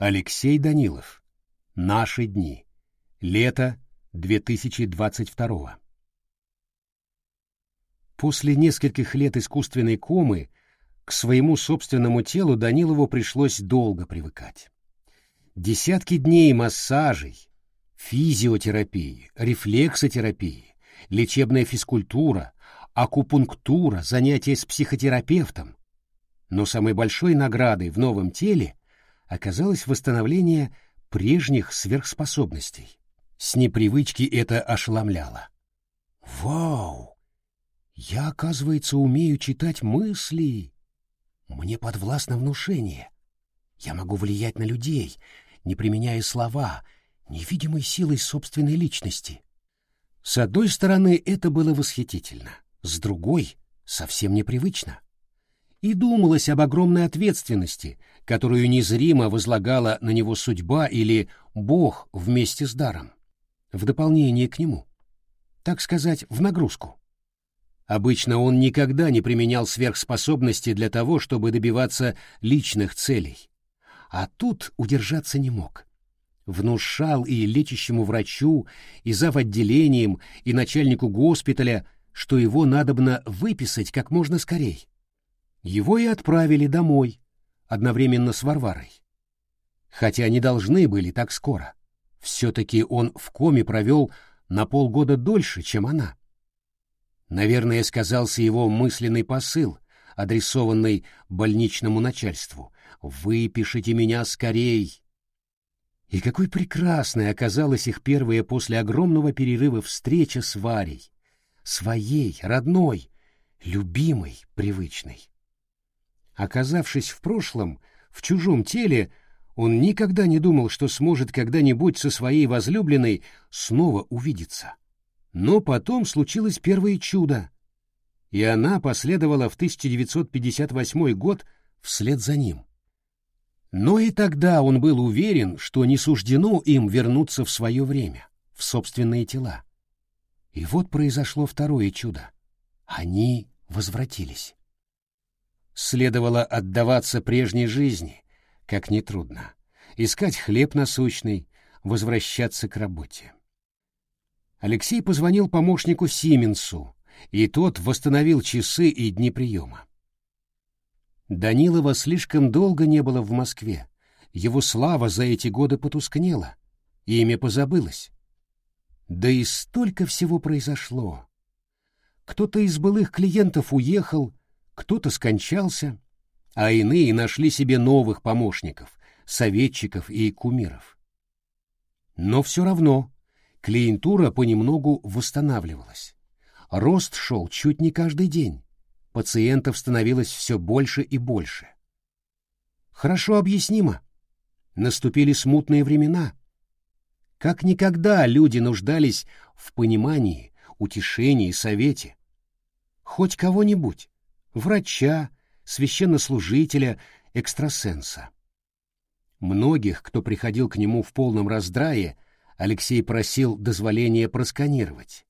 Алексей Данилов. Наши дни. Лето 2022. После нескольких лет искусственной комы к своему собственному телу Данилову пришлось долго привыкать. Десятки дней массажей, физиотерапии, рефлексотерапии, лечебная физкультура, акупунктура, занятия с психотерапевтом. Но самой большой наградой в новом теле оказалось восстановление прежних сверхспособностей. С непривычки это ошеломляло. «Вау! Я, оказывается, умею читать мысли. Мне подвластно внушение. Я могу влиять на людей, не применяя слова, невидимой силой собственной личности. С одной стороны, это было восхитительно, с другой — совсем непривычно. И думалось об огромной ответственности, которую незримо возлагала на него судьба или Бог вместе с даром, в дополнение к нему, так сказать, в нагрузку. Обычно он никогда не применял сверхспособности для того, чтобы добиваться личных целей. А тут удержаться не мог. Внушал и лечащему врачу, и зав. отделением, и начальнику госпиталя, что его надобно выписать как можно скорей. Его и отправили домой, одновременно с Варварой. Хотя не должны были так скоро. Все-таки он в коме провел на полгода дольше, чем она. Наверное, сказался его мысленный посыл, адресованный больничному начальству. «Выпишите меня скорей!» И какой прекрасной оказалась их первая после огромного перерыва встреча с Варей. Своей, родной, любимой, привычной. Оказавшись в прошлом, в чужом теле, он никогда не думал, что сможет когда-нибудь со своей возлюбленной снова увидеться. Но потом случилось первое чудо, и она последовала в 1958 год вслед за ним. Но и тогда он был уверен, что не суждено им вернуться в свое время, в собственные тела. И вот произошло второе чудо. Они возвратились. Следовало отдаваться прежней жизни, как нетрудно, искать хлеб насущный, возвращаться к работе. Алексей позвонил помощнику Сименсу, и тот восстановил часы и дни приема. Данилова слишком долго не было в Москве. Его слава за эти годы потускнела, имя позабылось. Да и столько всего произошло. Кто-то из былых клиентов уехал, кто-то скончался, а иные нашли себе новых помощников, советчиков и кумиров. Но все равно Клиентура понемногу восстанавливалась. Рост шел чуть не каждый день. Пациентов становилось все больше и больше. Хорошо объяснимо. Наступили смутные времена. Как никогда люди нуждались в понимании, утешении, совете. Хоть кого-нибудь, врача, священнослужителя, экстрасенса. Многих, кто приходил к нему в полном раздрае, Алексей просил дозволения просканировать.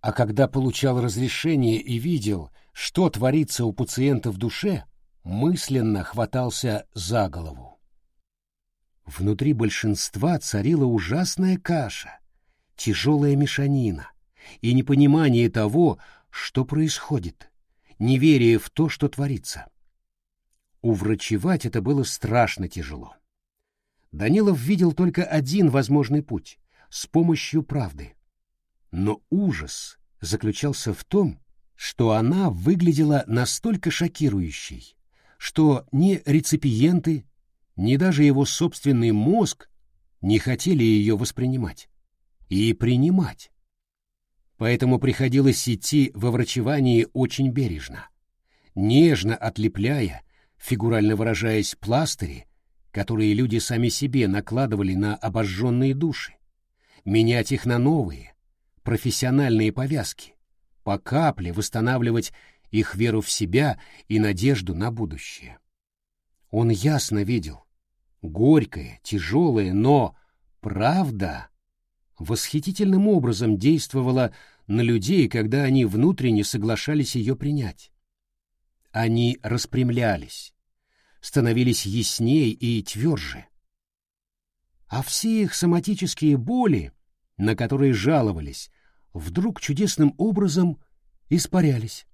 А когда получал разрешение и видел, что творится у пациента в душе, мысленно хватался за голову. Внутри большинства царила ужасная каша, тяжелая мешанина и непонимание того, что происходит, неверие в то, что творится. Уврачевать это было страшно тяжело. Данилов видел только один возможный путь с помощью правды. Но ужас заключался в том, что она выглядела настолько шокирующей, что ни реципиенты, ни даже его собственный мозг не хотели ее воспринимать и принимать. Поэтому приходилось идти во врачевании очень бережно, нежно отлепляя, фигурально выражаясь, пластыри, которые люди сами себе накладывали на обожженные души менять их на новые, профессиональные повязки, по капле восстанавливать их веру в себя и надежду на будущее. Он ясно видел, горькое, тяжелое, но правда восхитительным образом действовала на людей, когда они внутренне соглашались ее принять. Они распрямлялись, становились яснее и тверже. а все их соматические боли, на которые жаловались, вдруг чудесным образом испарялись.